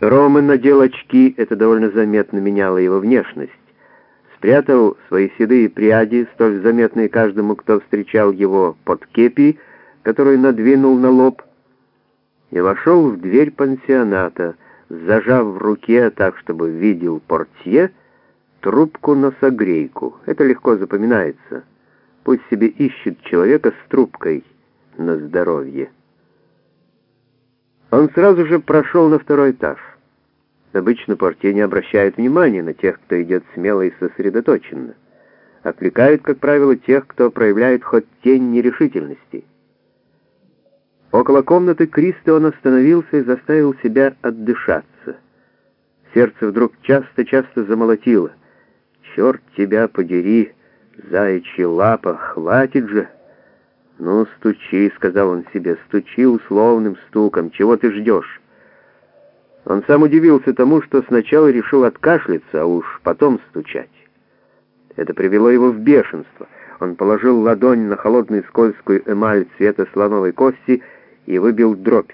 Роман надел очки, это довольно заметно меняло его внешность. Спрятал свои седые пряди, столь заметные каждому, кто встречал его под кепи, которую надвинул на лоб, и вошел в дверь пансионата, зажав в руке, так чтобы видел портье, трубку-носогрейку. Это легко запоминается. Пусть себе ищет человека с трубкой на здоровье. Он сразу же прошел на второй этаж. Обычно портье не обращает внимания на тех, кто идет смело и сосредоточенно. Окликают, как правило, тех, кто проявляет хоть тень нерешительности. Около комнаты Криста он остановился и заставил себя отдышаться. Сердце вдруг часто-часто замолотило. «Черт тебя подери, заячья лапа, хватит же!» «Ну, стучи», — сказал он себе, — «стучи условным стуком. Чего ты ждешь?» Он сам удивился тому, что сначала решил откашляться, а уж потом стучать. Это привело его в бешенство. Он положил ладонь на холодную скользкую эмаль цвета слоновой кости и выбил дробь.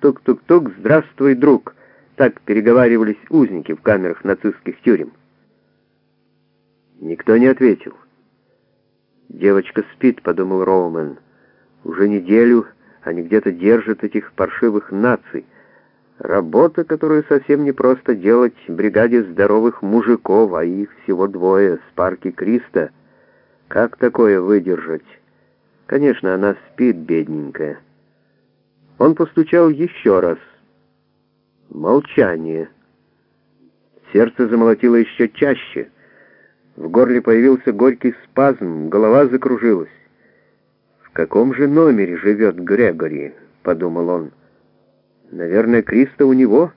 «Тук-тук-тук, здравствуй, друг!» Так переговаривались узники в камерах нацистских тюрем. Никто не ответил. «Девочка спит», — подумал Роумен. «Уже неделю они где-то держат этих паршивых наций. Работа, которую совсем не просто делать бригаде здоровых мужиков, а их всего двое с парки Криста. Как такое выдержать? Конечно, она спит, бедненькая». Он постучал еще раз. Молчание. Сердце замолотило еще чаще — в горле появился горький спазм, голова закружилась. «В каком же номере живет Грегори?» — подумал он. «Наверное, Криста у него.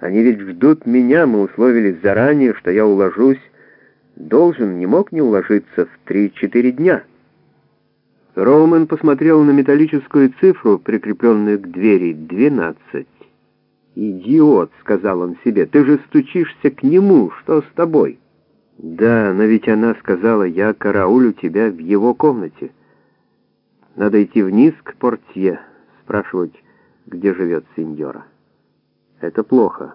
Они ведь ждут меня, мы условились заранее, что я уложусь. Должен, не мог не уложиться в три-четыре дня». Роумен посмотрел на металлическую цифру, прикрепленную к двери, двенадцать. «Идиот», — сказал он себе, — «ты же стучишься к нему, что с тобой?» «Да, но ведь она сказала, я караулю тебя в его комнате. Надо идти вниз к портье, спрашивать, где живет сеньора. Это плохо.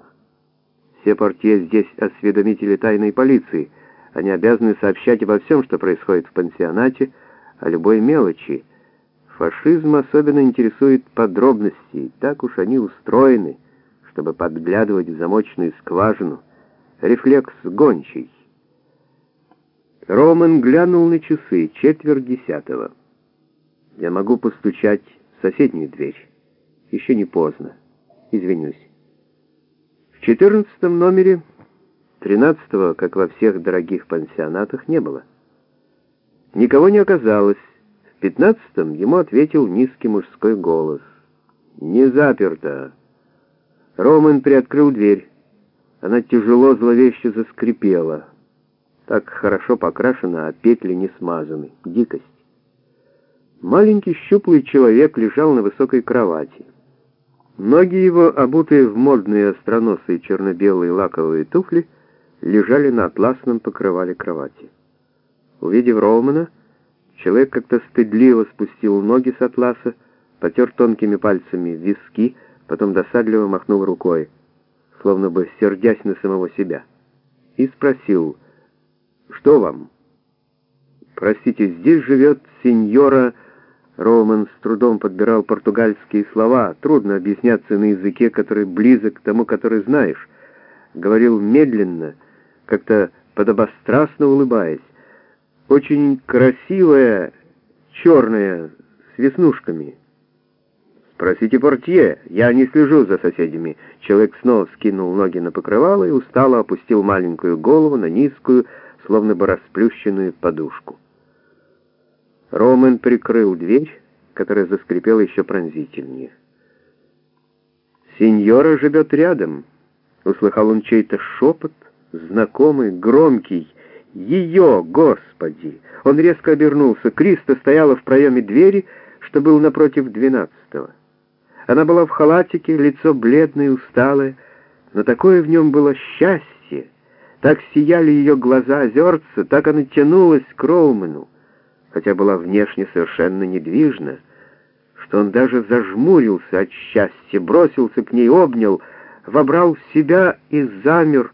Все портье здесь осведомители тайной полиции. Они обязаны сообщать обо всем, что происходит в пансионате, о любой мелочи. Фашизм особенно интересует подробности, так уж они устроены, чтобы подглядывать в замочную скважину. Рефлекс гончий. Роман глянул на часы, четверть десятого. Я могу постучать в соседнюю дверь. Еще не поздно. Извинюсь. В четырнадцатом номере, тринадцатого, как во всех дорогих пансионатах, не было. Никого не оказалось. В пятнадцатом ему ответил низкий мужской голос. «Не заперто». Роман приоткрыл дверь. Она тяжело, зловеще заскрипела. Так хорошо покрашена, а петли не смазаны. Дикость. Маленький щуплый человек лежал на высокой кровати. Ноги его, обутые в модные остроносые черно-белые лаковые туфли, лежали на атласном покрывале кровати. Увидев Роумана, человек как-то стыдливо спустил ноги с атласа, потер тонкими пальцами виски, потом досадливо махнул рукой, словно бы сердясь на самого себя, и спросил — что вам? Простите, здесь живет сеньора... Роман с трудом подбирал португальские слова. Трудно объясняться на языке, который близок к тому, который знаешь. Говорил медленно, как-то подобострастно улыбаясь. Очень красивая, черная, с веснушками. «Спросите портье, я не слежу за соседями». Человек снова скинул ноги на покрывало и устало опустил маленькую голову на низкую, словно бы расплющенную подушку. Роман прикрыл дверь, которая заскрипела еще пронзительнее. «Сеньора живет рядом», — услыхал он чей-то шепот, знакомый, громкий. «Ее, Господи!» Он резко обернулся. Криста стояла в проеме двери, что был напротив двенадцатого. Она была в халатике, лицо бледное, усталое, но такое в нем было счастье, так сияли ее глаза озерца, так она тянулась к Роумену, хотя была внешне совершенно недвижна, что он даже зажмурился от счастья, бросился к ней, обнял. вобрал в себя и замер,